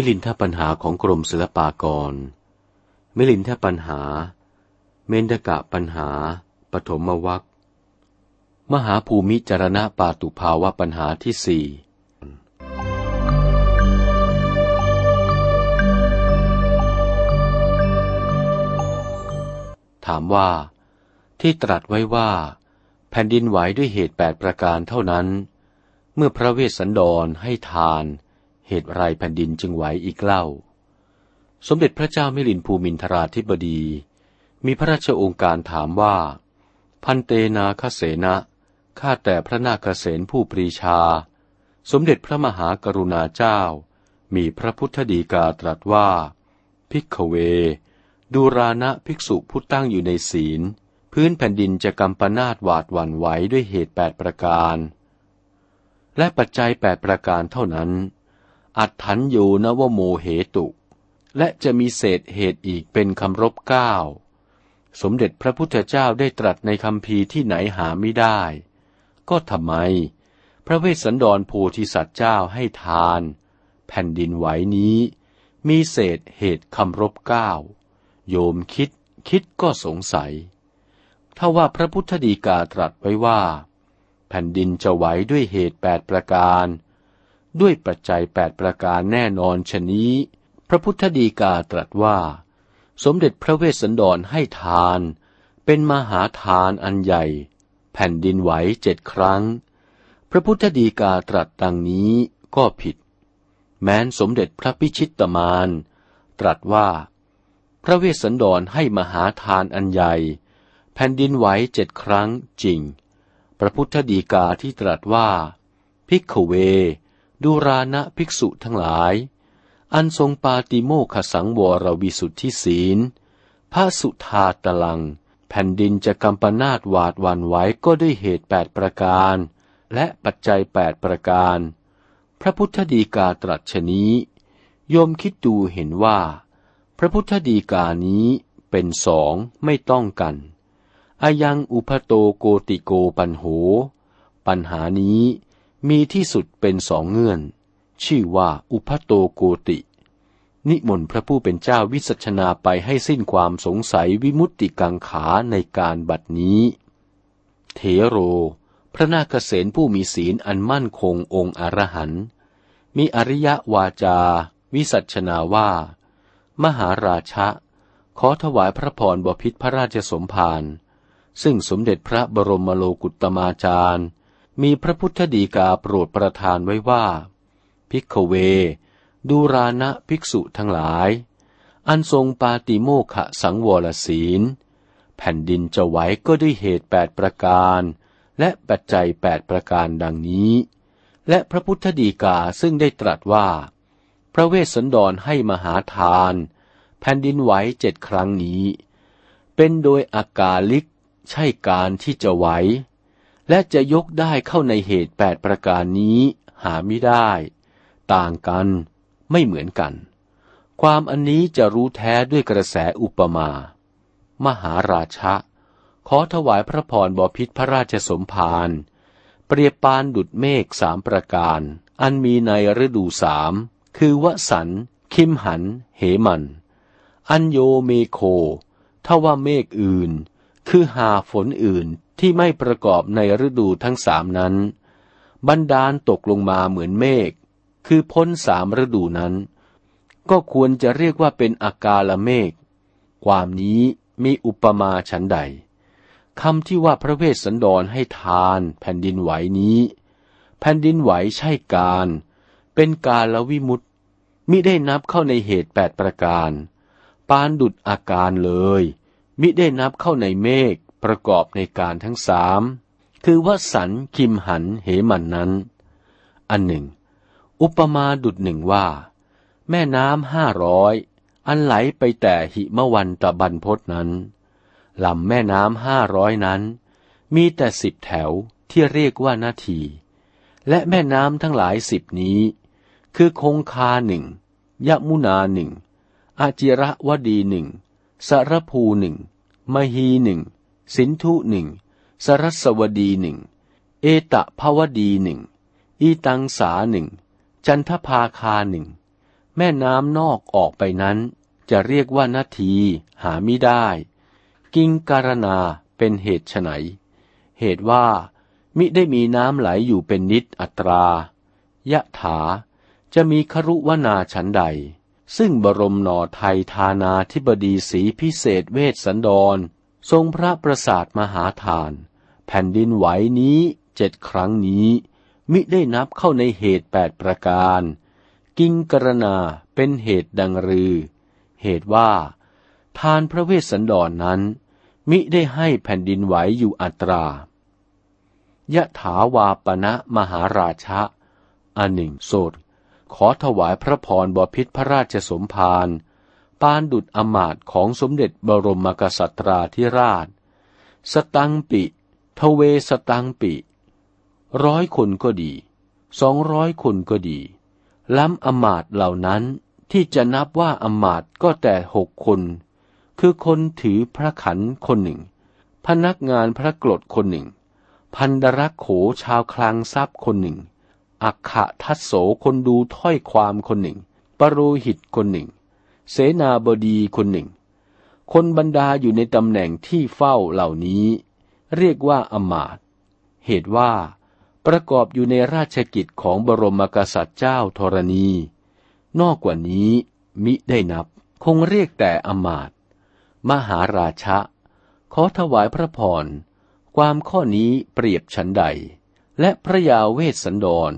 มิลินทปัญหาของกรมศิลปากร มิลินทปัญหา เมนดกะปัญหา ปฐมวัคมหาภูมิจารณะปาตุภาวะปัญหาที่สี่ถามว่า ที่ตรัสไว้ว่า แผ่นดินไหวด้วยเหตุแปดประการเท่านั้น เมื่อพระเวสสันดรให้ทาน เหตุไรแผ่นดินจึงไหวอีกเล่า สมเด็จพระเจ้ามิลินภูมินทราธิบดี มีพระราชองค์การถามว่า พันเตนาคเสนะข้าแต่พระนาคเสนผู้ปรีชา สมเด็จพระมหากรุณาเจ้า มีพระพุทธดีกาตรัสว่า พิกเว ดูรานะภิกษุผู้ตั้งอยู่ในศีล พื้นแผ่นดินจะกำปนาดหวาดหวั่นไหวด้วยเหตุแปดประการ และปัจจัยแปดประการเท่านั้น อัดถันอยู่นวโมเหตุ และจะมีเศษเหตุอีกเป็นคำรบเก้า สมเด็จพระพุทธเจ้าได้ตรัสในคำพีที่ไหนหาไม่ได้ ก็ทำไม พระเวสสันดรโพธิสัตว์เจ้าให้ทาน แผ่นดินไหวนี้ มีเศษเหตุคำรบเก้า โยมคิดคิดก็สงสัย ถ้าว่าพระพุทธดีกาตรัสไว้ว่า แผ่นดินจะไหวด้วยเหตุแปดประการ ด้วยปัจจัยแปดประการแน่นอนชนี้ พระพุทธดีกาตรัสว่า สมเด็จพระเวสสันดรให้ทาน เป็นมหาทานอันใหญ่ แผ่นดินไหวเจ็ดครั้ง พระพุทธดีกาตรัสดังนี้ก็ผิด แม้นสมเด็จพระพิชิตตมาน ตรัสว่า พระเวสสันดรให้มหาทานอันใหญ่ แผ่นดินไหวเจ็ดครั้งจริง พระพุทธดีกาที่ตรัสว่า พิกเว ดูรานะภิกษุทั้งหลาย อันทรงปาติโมขสังวรวิสุทธิศีล พระสุธาตลัง แผ่นดินจะกำปนาดหวาดวันไหวก็ด้วยเหตุแปดประการ และปัจจัยแปดประการ พระพุทธดีกาตรัสชนี้โยมคิดดูเห็นว่า พระพุทธดีกานี้เป็นสองไม่ต้องกันอายังอุพโตโกติโกปัญโห ปัญหานี้ มีที่สุดเป็นสองเงื่อน ชื่อว่าอุพัโตโกติ นิมนต์พระผู้เป็นเจ้าวิสัชนาไปให้สิ้นความสงสัยวิมุตติกังขาในการบัดนี้เทโร พระนาคเษนผู้มีศีลอันมั่นคงองค์อรหันต์มีอริยวาจา วิสัชนาว่า มหาราชะ ขอถวายพระพรบพิษพระราชสมภารซึ่งสมเด็จพระบรมโลกุตมาจารย์ มีพระพุทธดีกาโปรดประทานไว้ว่า พิกเว ดูรานะภิกษุทั้งหลาย อันทรงปาติโมขะสังวรศีล แผ่นดินจะไหวก็ด้วยเหตุแปดประการ และปัจจัยแปดประการดังนี้ และพระพุทธดีกาซึ่งได้ตรัสว่า พระเวสสันดรให้มหาทาน แผ่นดินไหวเจ็ดครั้งนี้ เป็นโดยอากาลิกใช่การที่จะไหว และจะยกได้เข้าในเหตุแปดประการนี้หาไม่ได้ ต่างกันไม่เหมือนกัน ความอันนี้จะรู้แท้ด้วยกระแสอุปมา มหาราชะ ขอถวายพระพรบพิษพระราชสมภารเปรียบปานดุดเมฆสามประการ อันมีในฤดูสามคือวสัน คิมหัน เหมัน อันโยเมโคถ้าว่าเมฆอื่น คือหาฝนอื่น ที่ไม่ประกอบในฤดูทั้งสามนั้น บรรดาลตกลงมาเหมือนเมฆ คือพ้นสามฤดูนั้น ก็ควรจะเรียกว่าเป็นอากาละเมฆ ความนี้มีอุปมาฉันใดคำที่ว่าพระเวสสันดรให้ทานแผ่นดินไหวนี้ แผ่นดินไหวใช่การ เป็นการละวิมุตมิได้นับเข้าในเหตุแปดประการ ปานดุดอาการเลย มิได้นับเข้าในเมฆ ประกอบในการทั้งสามคือวสันคิมหันเหมันนั้น อันหนึ่ง อุปมาดุดหนึ่งว่า แม่น้ำห้าร้อยอันไหลไปแต่หิมวันตะบันพศนั้นลำแม่น้ำห้าร้อยนั้น มีแต่สิบแถวที่เรียกว่านาที และแม่น้ำทั้งหลายสิบนี้ คือคงคาหนึ่งยมุนาหนึ่งอาจิระวดีหนึ่งสารภูหนึ่งมหีหนึ่ง สินธุหนึ่งสรัสวดีหนึ่ง เอตะภวดีหนึ่ง อีตังสาหนึ่ง จันทภาคาหนึ่ง แม่น้ำนอกออกไปนั้น จะเรียกว่านาทีหาไม่ได้ กิงการณาเป็นเหตุไฉนเหตุว่า มิได้มีน้ำไหลอยู่เป็นนิดอัตรายะถา จะมีครุวนาฉันใด ซึ่งบรมหนอไทยธานาธิบดีสีพิเศษเวสสันดร ทรงพระประสาทมหาทาน แผ่นดินไหวนี้เจ็ดครั้งนี้ มิได้นับเข้าในเหตุแปดประการ กิงกรณาเป็นเหตุดังรือ เหตุว่า ทานพระเวสสันดรนนั้น มิได้ให้แผ่นดินไหวอยู่อัตรายะถาวาปณะมหาราชะอันหนึ่งโสดขอถวายพระพรบพิษพระราชสมภาร ปานดุดอมาตของสมเด็จบรมกษัตราธิราช สตังปิ ทเวสตังปิ ร้อยคนก็ดี สองร้อยคนก็ดี ล้ำอมาตเหล่านั้นที่จะนับว่าอมาตก็แต่หกคน คือคนถือพระขันคนหนึ่ง พนักงานพระกรดคนหนึ่ง พันดรักโขชาวคลังทรัพย์คนหนึ่ง อักขะทัศโสคนดูถ้อยความคนหนึ่ง ปรโรหิตคนหนึ่ง เสนาบดีคนหนึ่ง คนบรรดาอยู่ในตำแหน่งที่เฝ้าเหล่านี้ เรียกว่าอมาตเหตุว่า ประกอบอยู่ในราชกิจของบรมกษัตริย์เจ้าธรณี นอกกว่านี้มิได้นับ คงเรียกแต่อมาตมหาราชะ ขอถวายพระพร ความข้อนี้เปรียบฉันใด และพระยาเวสสันดร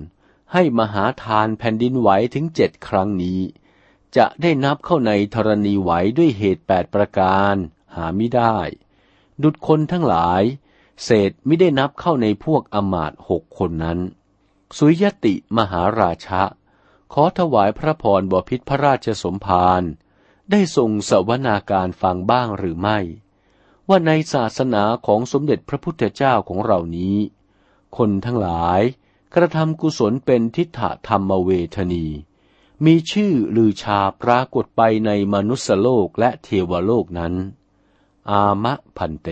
ให้มหาทานแผ่นดินไหวถึงเจ็ดครั้งนี้ จะได้นับเข้าในธรณีไหวด้วยเหตุแปดประการหาไม่ได้ ดุดคนทั้งหลาย เศษไม่ได้นับเข้าในพวกอมาตหกคนนั้น สุยติมหาราชะ ขอถวายพระพรบพิษพระราชสมภารได้ทรงสวนาการฟังบ้างหรือไม่ ว่าในศาสนาของสมเด็จพระพุทธเจ้าของเรานี้ คนทั้งหลายกระทำกุศลเป็นทิฏฐธรรมเวทนี มีชื่อลือชาปรากฏไปในมนุษโลกและเทวโลกนั้น อามะพันเต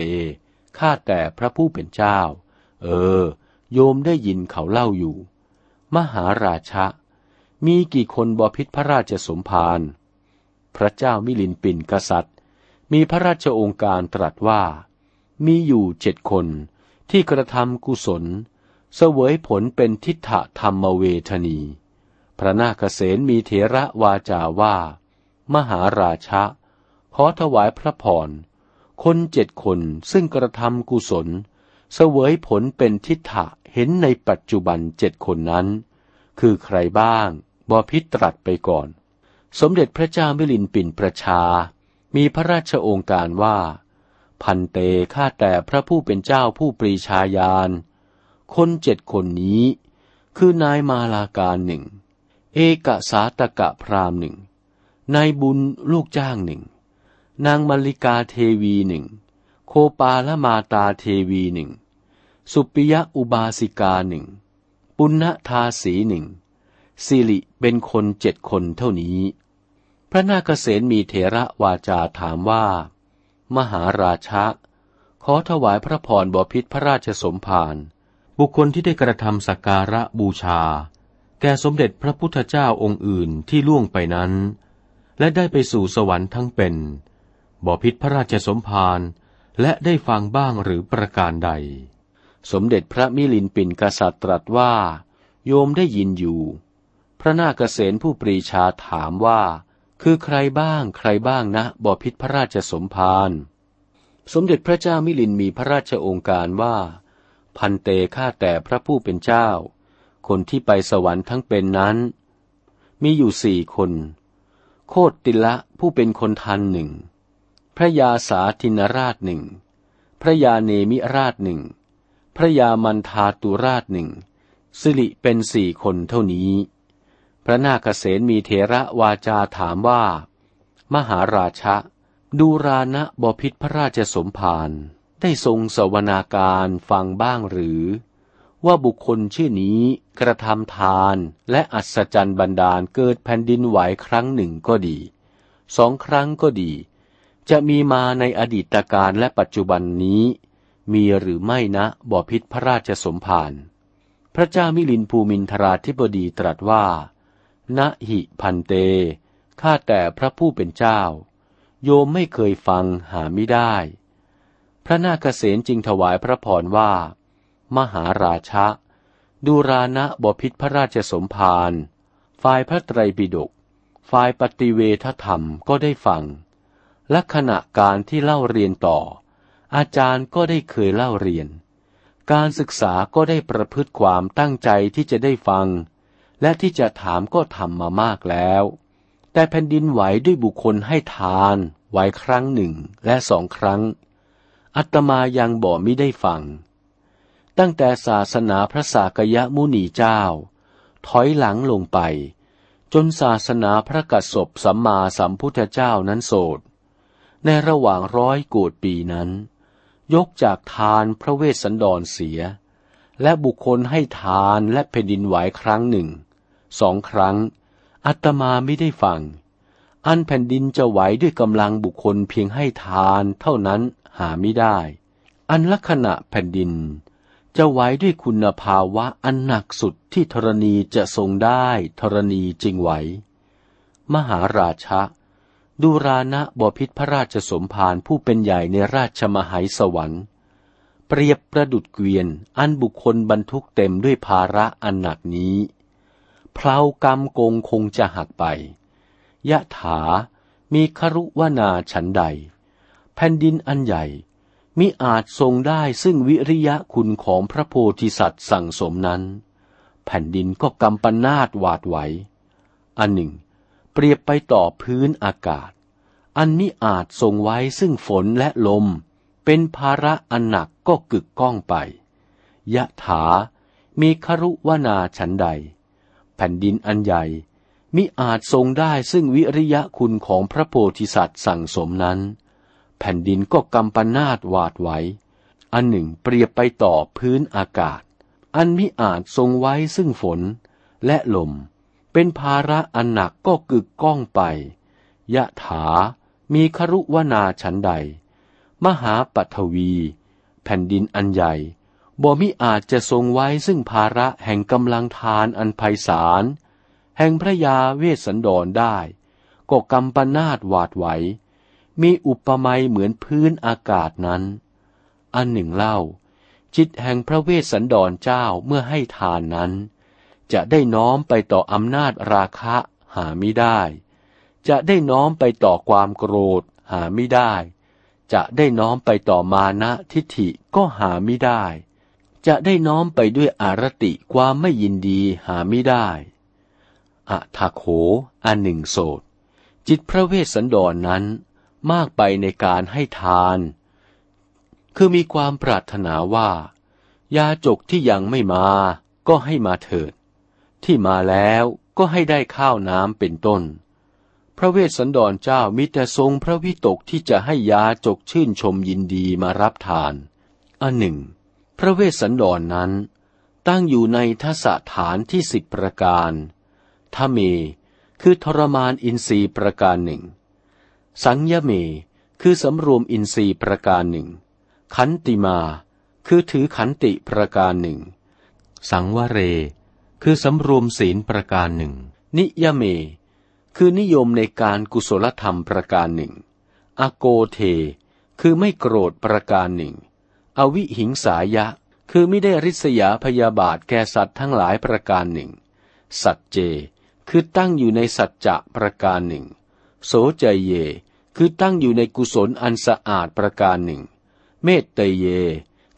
ข้าแต่พระผู้เป็นเจ้า เออ โยมได้ยินเขาเล่าอยู่ มหาราชะ มีกี่คนบพิษพระราชสมภาร พระเจ้ามิลินปินกษัตริย์ มีพระราชองค์การตรัสว่า มีอยู่เจ็ดคนที่กระทำกุศล เสวยผลเป็นทิฏฐธรรมเวทนี พระนาคเษนมีเถระวาจาว่า มหาราชะ ขอถวายพระพร คนเจ็ดคนซึ่งกระทำกุศล เสวยผลเป็นทิฏฐะเห็นในปัจจุบันเจ็ดคนนั้น คือใครบ้างบอพิตรัสไปก่อน สมเด็จพระเจ้ามิลินปินประชา มีพระราชโองการว่า พันเตข้าแต่พระผู้เป็นเจ้าผู้ปรีชาญาณ คนเจ็ดคนนี้ คือนายมาลาการหนึ่ง เอกสาตกะพรามหนึ่ง นายบุญลูกจ้างหนึ่ง นางมลิกาเทวีหนึ่ง โคปาละมาตาเทวีหนึ่ง สุปิยะอุบาสิกาหนึ่ง ปุณณทาสีหนึ่ง สิริเป็นคนเจ็ดคนเท่านี้ พระนาคเษนมีเถระวาจาถามว่า มหาราชะ ขอถวายพระพรบพิษพระราชสมภาร บุคคลที่ได้กระทำสักการะบูชา แก่สมเด็จพระพุทธเจ้าองค์อื่นที่ล่วงไปนั้น และได้ไปสู่สวรรค์ทั้งเป็นบ่พิษพระราชสมภารและได้ฟังบ้างหรือประการใด สมเด็จพระมิลินปินกษัตริย์ตรัสว่า โยมได้ยินอยู่ พระนาคเษนผู้ปรีชาถามว่า คือใครบ้างใครบ้างนะบอพิษพระราชสมภารสมเด็จพระเจ้ามิลินมีพระราชองค์การว่า พันเตฆ่าแต่พระผู้เป็นเจ้า คนที่ไปสวรรค์ทั้งเป็นนั้น มีอยู่สี่คน โคตติละผู้เป็นคนทันหนึ่ง พระยาสาธินราชหนึ่ง พระยาเนมิราชหนึ่ง พระยามันทาตุราชหนึ่ง สิริเป็นสี่คนเท่านี้ พระนาคเษนมีเถระวาจาถามว่า มหาราชะ ดูรานะบพิษพระราชสมภารได้ทรงสวนาการฟังบ้างหรือ ว่าบุคคลชื่อนี้กระทำทานและอัศจรรย์บันดาลเกิดแผ่นดินไหวครั้งหนึ่งก็ดี สองครั้งก็ดี จะมีมาในอดีตการและปัจจุบันนี้ มีหรือไม่นะบ่อพิษพระราชสมภารพระเจ้ามิลินภูมินทราธิบดีตรัสว่านะหิพันเต ข้าแต่พระผู้เป็นเจ้า โยมไม่เคยฟังหาไม่ได้ พระนาคเษนจึงถวายพระพรว่า มหาราชะ ดูรานะบพิษพระราชสมภารฝ่ายพระไตรปิฎกฝ่ายปฏิเวทธรรมก็ได้ฟัง และขณะการที่เล่าเรียนต่อ อาจารย์ก็ได้เคยเล่าเรียน การศึกษาก็ได้ประพฤติความตั้งใจที่จะได้ฟัง และที่จะถามก็ทำมามากแล้ว แต่แผ่นดินไหวด้วยบุคคลให้ทานไหวครั้งหนึ่งและสองครั้ง อัตมายังบ่ไม่ได้ฟัง ตั้งแต่ศาสนาพระสากยมุนีเจ้า ถอยหลังลงไป จนศาสนาพระกัสสปสัมมาสัมพุทธเจ้านั้นโสด ในระหว่างร้อยโกดปีนั้น ยกจากทานพระเวสสันดรเสีย และบุคคลให้ทานและแผ่นดินไหวครั้งหนึ่ง สองครั้ง อัตมาไม่ได้ฟัง อันแผ่นดินจะไหวด้วยกำลังบุคคลเพียงให้ทานเท่านั้นหาไม่ได้ อันลักษณะแผ่นดิน จะไว้ด้วยคุณภาวะอันหนักสุดที่ธรณีจะทรงได้ธรณีจึงไหว มหาราชะ ดูรานะบพิษพระราชสมภารผู้เป็นใหญ่ในราชมหายสวรรค์ เปรียบประดุดเกวียนอันบุคคลบรรทุกเต็มด้วยภาระอันหนักนี้เพลากรรมโกงคงจะหักไป ยะถามีครุวนาฉันใด แผ่นดินอันใหญ่ มิอาจทรงได้ซึ่งวิริยะคุณของพระโพธิสัตว์สั่งสมนั้น แผ่นดินก็กำปนาดหวาดไหว อันหนึ่ง เปรียบไปต่อพื้นอากาศ อันมิอาจทรงไว้ซึ่งฝนและลม เป็นภาระอันหนักก็กึกก้องไป ยะถา มีครุวนาฉันใด แผ่นดินอันใหญ่ มิอาจทรงได้ซึ่งวิริยะคุณของพระโพธิสัตว์สั่งสมนั้น แผ่นดินก็กำปนาดหวาดไหว อันหนึ่งเปรียบไปต่อพื้นอากาศ อันมิอาจทรงไว้ซึ่งฝนและลม เป็นภาระอันหนักก็กึกก้องไป ยะถา มีครุวนาฉันใด มหาปัทวี แผ่นดินอันใหญ่บ่มิอาจจะทรงไว้ซึ่งภาระแห่งกำลังทานอันไพศาล แห่งพระยาเวสสันดรได้ ก็กำปนาดหวาดไหว มีอุปมาเหมือนพื้นอากาศนั้น อันหนึ่งเล่า จิตแห่งพระเวสสันดรเจ้าเมื่อให้ทานนั้น จะได้น้อมไปต่ออำนาจราคะหาไม่ได้ จะได้น้อมไปต่อความโกรธหาไม่ได้ จะได้น้อมไปต่อมานะทิฏฐิก็หาไม่ได้ จะได้น้อมไปด้วยอารติความไม่ยินดีหาไม่ได้อะทาโขอันหนึ่งโสดจิตพระเวสสันดรนนั้น มากไปในการให้ทาน คือมีความปรารถนาว่า ยาจกที่ยังไม่มาก็ให้มาเถิด ที่มาแล้วก็ให้ได้ข้าวน้ำเป็นต้น พระเวสสันดรเจ้ามิแต่ทรงพระวิตกที่จะให้ยาจกชื่นชมยินดีมารับทาน อันหนึ่ง พระเวสสันดรนนั้นตั้งอยู่ในทศฐานที่สิบประการทเม คือทรมานอินทรีย์ประการหนึ่ง สังยเม คือสำรวมอินทรีย์ประการหนึ่ง ขันติมา คือถือขันติประการหนึ่ง สังวเร คือสำรวมศีลประการหนึ่ง นิยเม คือนิยมในการกุศลธรรมประการหนึ่ง อโกเท คือไม่โกรธประการหนึ่ง อวิหิงสายะ คือไม่ได้ริษยาพยาบาทแก่สัตว์ทั้งหลายประการหนึ่ง สัจเจ คือตั้งอยู่ในสัจจะประการหนึ่ง โสใจเย คือตั้งอยู่ในกุศลอันสะอาดประการหนึ่ง เมตเตเย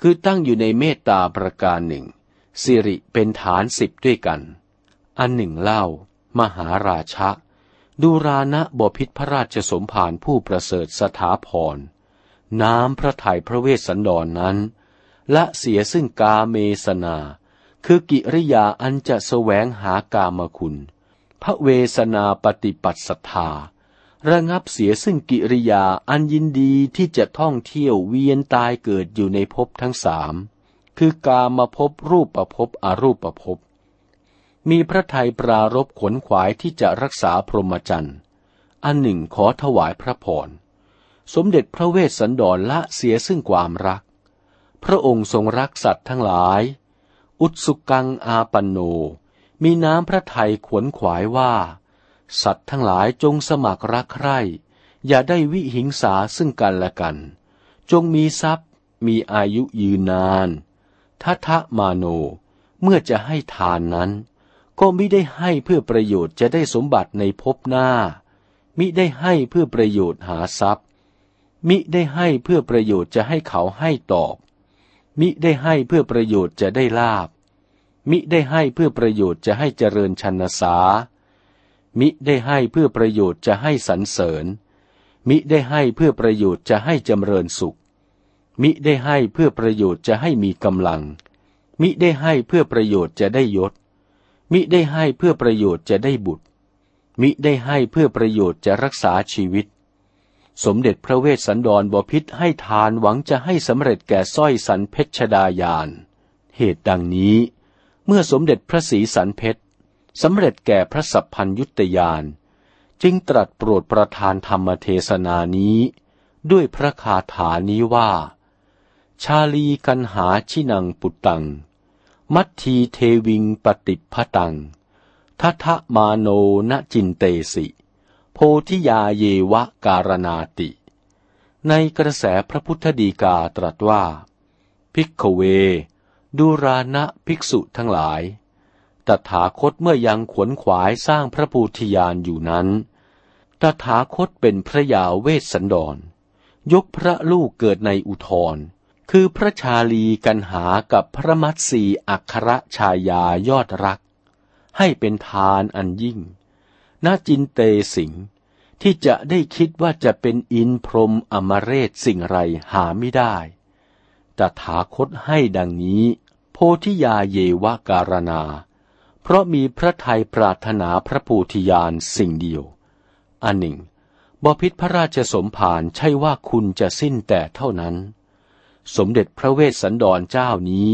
คือตั้งอยู่ในเมตตาประการหนึ่ง สิริเป็นฐานสิบด้วยกัน อันหนึ่งเล่า มหาราชะ ดูรานะบพิษพระราชสมภารผู้ประเสริฐสถาพร น้ำพระทัยพระเวสสันดรนนั้นละเสียซึ่งกาเมสนา คือกิริยาอันจะแสวงหากามคุณ พระเวสนาปฏิปัติศรัทธา ระงับเสียซึ่งกิริยาอันยินดีที่จะท่องเที่ยวเวียนตายเกิดอยู่ในภพทั้งสาม คือกามาภพรูปประภพอรูปประภพ มีพระทัยปรารบขนขวายที่จะรักษาพรหมจรรย์ อันหนึ่งขอถวายพระพร สมเด็จพระเวสสันดรละเสียซึ่งความรัก พระองค์ทรงรักสัตว์ทั้งหลาย อุตสุกังอาปันโน มีน้ำพระทัยขวนขวายว่า สัตว์ทั้งหลายจงสมัครรักใคร่ อย่าได้วิหิงสาซึ่งกันและกัน จงมีทรัพย์ มีอายุยืนนานทัทะมาโน เมื่อจะให้ทานนั้น ก็มิได้ให้เพื่อประโยชน์จะได้สมบัติในภพหน้า มิได้ให้เพื่อประโยชน์หาทรัพย์ มิได้ให้เพื่อประโยชน์จะให้เขาให้ตอบ มิได้ให้เพื่อประโยชน์จะได้ลาบ มิได้ให้เพื่อประโยชน์จะให้เจริญชันสา มิได้ให้เพื่อประโยชน์จะให้สรรเสริญ มิได้ให้เพื่อประโยชน์จะให้จำเริญสุข มิได้ให้เพื่อประโยชน์จะให้มีกำลัง มิได้ให้เพื่อประโยชน์จะได้ยศ มิได้ให้เพื่อประโยชน์จะได้บุตร มิได้ให้เพื่อประโยชน์จะรักษาชีวิต สมเด็จพระเวสสันดรบพิษให้ทานหวังจะให้สำเร็จแก่สร้อยสันเพชรดายาน เหตุดังนี้ เมื่อสมเด็จพระศรีสันเพชร สำเร็จแก่พระสัพพัญยุตยาน จึงตรัสโปรดประทานธรรมเทศนานี้ ด้วยพระคาถานี้ว่า ชาลีกันหาชินังปุตตัง มัททีเทวิงปฏิพตังทัทะมาโนนจินเตสิ โพธิยาเยวะการนาติ ในกระแสพระพุทธดีกาตรัสว่าพิกเว ดูรานะภิกษุทั้งหลาย ตถาคตเมื่อยังขวนขวายสร้างพระปูธยานอยู่นั้น ตถาคตเป็นพระยาเวสสันดร ยกพระลูกเกิดในอุทรคือพระชาลีกันหากับพระมัตสีอัครชายายอดรัก ให้เป็นทานอันยิ่งนาจินเตสิงที่จะได้คิดว่าจะเป็นอินพรมอมเรศสิ่งไรหาไม่ได้ ตถาคตให้ดังนี้ โพธิยาเยวะการณา เพราะมีพระไทยปรารถนาพระปูธิยานสิ่งเดียว อันหนึ่งบพิษพระราชสมภารใช่ว่าคุณจะสิ้นแต่เท่านั้น สมเด็จพระเวสสันดรเจ้านี้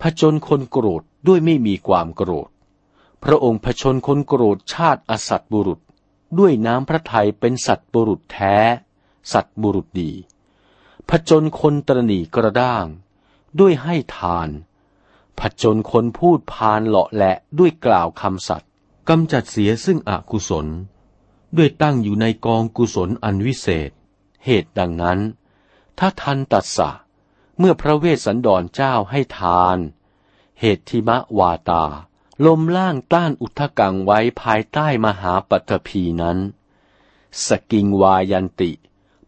ผจญคนโกรธด้วยไม่มีความโกรธ พระองค์ผชนคนโกรธชาติอสัตบุรุษ ด้วยน้ำพระทัยเป็นสัตบุรุษแท้ สัตบุรุษดีผจญคนตรณีกระด้าง ด้วยให้ทาน ผจญคนพูดพานเลาะแหละด้วยกล่าวคำสัตย์กำจัดเสียซึ่งอกุศล ด้วยตั้งอยู่ในกองกุศลอันวิเศษ เหตุดังนั้น ถ้าทันตัสสะ เมื่อพระเวสสันดรเจ้าให้ทาน เหตุทิมะวาตา ลมล่างต้านอุทกังไว้ภายใต้มหาปัตภีนั้น สกิงวายันติ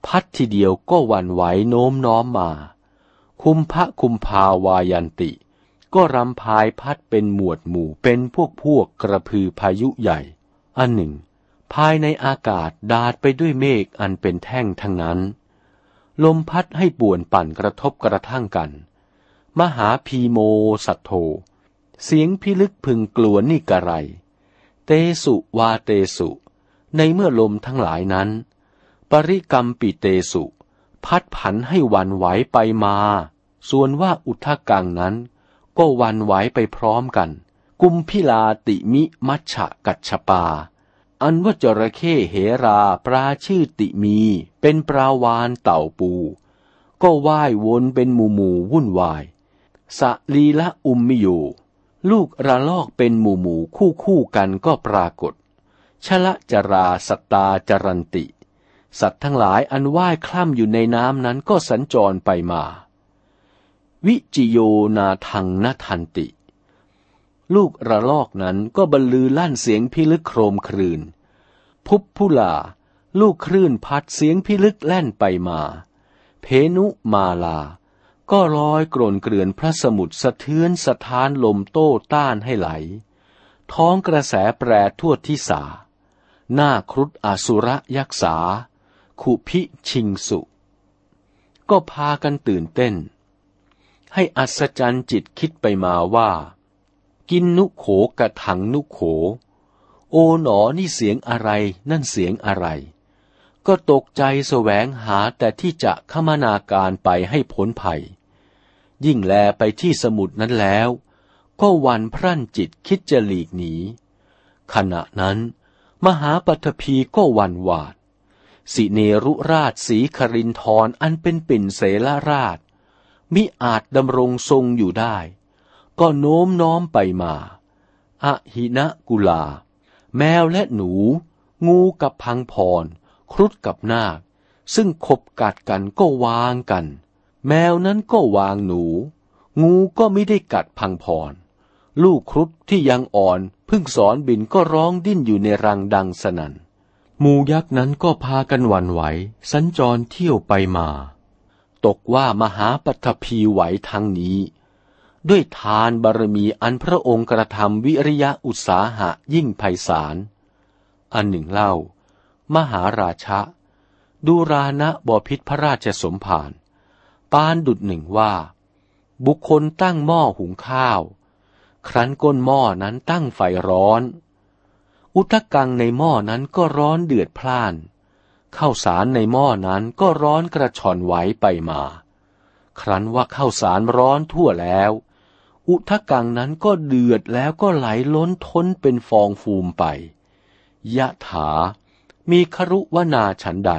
พัดทีเดียวก็วันไหวโน้มน้อมมา คุมพระคุมพาวายันติ ก็รำพายพัดเป็นหมวดหมู่เป็นพวกพวกกระพือพายุใหญ่ อันหนึ่ง ภายในอากาศดาดไปด้วยเมฆอันเป็นแท่งทั้งนั้น ลมพัดให้ป่วนปั่นกระทบกระทั่งกัน มหาพีโมสัตโธเสียงพิลึกพึงกลัวนี่กระไร เตสุวาเตสุ ในเมื่อลมทั้งหลายนั้น ปริกรรมปิเตสุ พัดผันให้วันไหวไปมา ส่วนว่าอุทกังนั้น ก็วันไหวไปพร้อมกัน กุมพิลาติมิมัชฉะกัจฉปา อันว่าจระเข้เหราปลาชื่อติมี เป็นปลาวานเต่าปู ก็ว่ายวนเป็นหมู่หมู่วุ่นวายสะลีละอุมมิอยู่ ลูกระลอกเป็นหมู่หมู่คู่คู่กันก็ปรากฏชละจราสตาจรันติ สัตว์ทั้งหลายอันว่ายคล่ำอยู่ในน้ำนั้นก็สัญจรไปมา วิจิโยนาทังนทันติ ลูกระลอกนั้นก็บรรลือลั่นเสียงพิลึกโครมครืน พุบพุลา ลูกคลื่นพัดเสียงพิลึกแล่นไปมา เพนุมาลา ก็ลอยกรนเกลื่อนพระสมุทรสะเทือนสะท้านลมโต้ต้านให้ไหล ท้องกระแสแปรทั่วที่สา หน้าครุฑอสุรยักษา ขุพิชิงสุ ก็พากันตื่นเต้น ให้อัศจรรย์จิตคิดไปมาว่า กินนุโขกระถังนุโข โอหนอนี่เสียงอะไรนั่นเสียงอะไร ก็ตกใจแสวงหาแต่ที่จะขมนาการไปให้พ้นภัย ยิ่งแลไปที่สมุดนั้นแล้ว ก็วันพรั่นจิตคิดจะหลีกหนี ขณะนั้นมหาปฐพีก็วันวาดสิเนรุราชสีครินทรอันเป็นปิ่นเสลราช มิอาจดำรงทรงอยู่ได้ ก็โน้มน้อมไปมาออหินะกุลา แมวและหนู งูกับพังพร ครุฑกับนาค ซึ่งขบกัดกันก็วางกัน แมวนั้นก็วางหนู งูก็ไม่ได้กัดพังพร ลูกครุฑที่ยังอ่อนเพิ่งสอนบินก็ร้องดิ้นอยู่ในรังดังสนัน่นหมูยักษ์นั้นก็พากันหวั่นไหว สัญจรเที่ยวไปมา ตกว่ามหาปัทภีไหวทั้งนี้ ด้วยทานบารมีอันพระองค์กระทำวิริยะอุตสาหะยิ่งไพศาล อันหนึ่งเล่า มหาราชะ ดูรานะบอพิษพระราชสมภารปานดุดหนึ่งว่า บุคคลตั้งหม้อหุงข้าว ครั้นก้นหม้อนั้นตั้งไฟร้อน อุทกังในหม้อนั้นก็ร้อนเดือดพล่าน ข้าวสารในหม้อนั้นก็ร้อนกระชอนไหวไปมา ครั้นว่าข้าวสารร้อนทั่วแล้ว อุทกังนั้นก็เดือดแล้วก็ไหลล้นท้นเป็นฟองฟูมไป ยะถา มีครุวนาฉันใด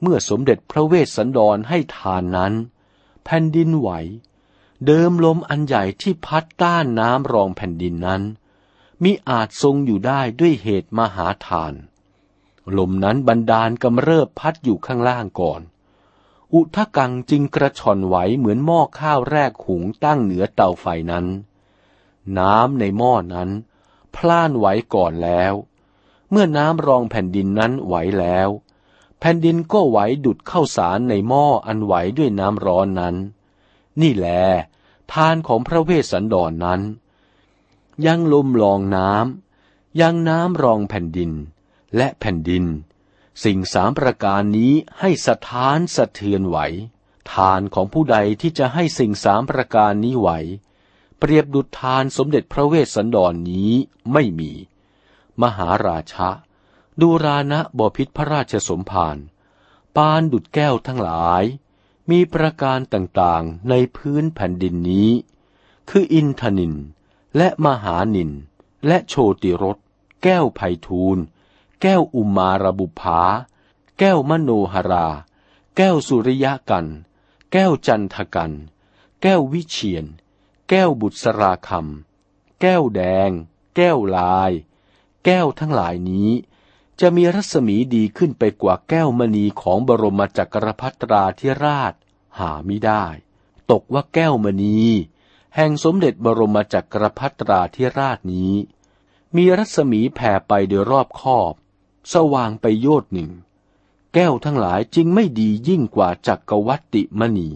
เมื่อสมเด็จพระเวสสันดรให้ทานนั้น แผ่นดินไหว เดิมลมอันใหญ่ที่พัดต้านน้ำรองแผ่นดินนั้นมิอาจทรงอยู่ได้ด้วยเหตุมหาทาน ลมนั้นบันดาลกำเริบพัดอยู่ข้างล่างก่อน อุทกังจึงกระชอนไหวเหมือนหม้อข้าวแรกหุงตั้งเหนือเตาไฟนั้น น้ำในหม้อนั้น พล่านไหวก่อนแล้ว เมื่อน้ำรองแผ่นดินนั้นไหวแล้ว แผ่นดินก็ไหวดุดเข้าสารในหม้ออันไหวด้วยน้ำร้อนนั้น นี่แหลทานของพระเวสสันดรนนั้น ยังลมรองน้ำยังน้ำรองแผ่นดิน และแผ่นดิน สิ่งสามประการนี้ให้สะท้านสะเทือนไหว ทานของผู้ใดที่จะให้สิ่งสามประการนี้ไหว เปรียบดุจทานสมเด็จพระเวสสันดรนนี้ไม่มี มหาราชะ ดูรานะบพิษพระราชสมภารปานดุดแก้วทั้งหลาย มีประการต่างๆในพื้นแผ่นดินนี้ คืออินทนิน และมหานิน และโชติรส แก้วไพทูล แก้วอุมาระบุภา แก้วมโนหรา แก้วสุริยะกัน แก้วจันทกัน แก้ววิเชียน แก้วบุตรสราคำ แก้วแดง แก้วลาย แก้วทั้งหลายนี้ จะมีรัศมีดีขึ้นไปกว่าแก้วมณีของบรมจักรพรรตราธิราช หาไม่ได้ ตกว่าแก้วมณี แห่งสมเด็จบรมจักรพรรตราธิราชนี้มีรัศมีแผ่ไปโดยรอบคอบ สว่างไปโยดหนึ่ง แก้วทั้งหลายจึงไม่ดียิ่งกว่าจักรวัติมณี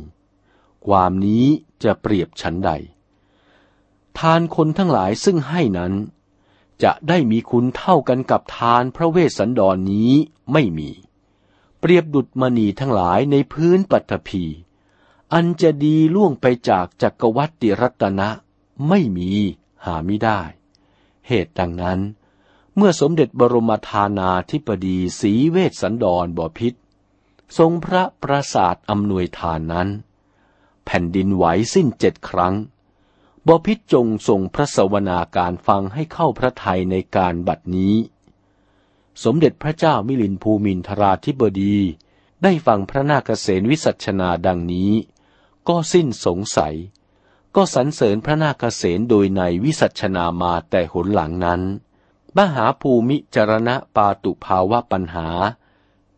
ความนี้จะเปรียบฉันใด ทานคนทั้งหลายซึ่งให้นั้น จะได้มีคุณเท่ากันกับทานพระเวสสันดรนนี้ไม่มี เปรียบดุจมณีทั้งหลายในพื้นปัตภีอันจะดีล่วงไปจากจักรวัติรัตนะ ไม่มีหาไม่ได้ เหตุดังนั้น เมื่อสมเด็จบรมธานาธิปดีศรีเวชสันดรบพิษทรงพระประสาทอำนวยทานนั้น แผ่นดินไหวสิ้นเจ็ดครั้งบพิษจงทรงพระสวนาการฟังให้เข้าพระทัยในการบัดนี้ สมเด็จพระเจ้ามิลินภูมินทราธิบดีได้ฟังพระนาคเษนวิสัชนาดังนี้ ก็สิ้นสงสัย ก็สรรเสริญพระนาคเษนโดยในวิสัชนามาแต่หนหลังนั้น มหาภูมิจรณะปาตุภาวะปัญหา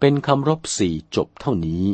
เป็นคำรบสี่จบเท่านี้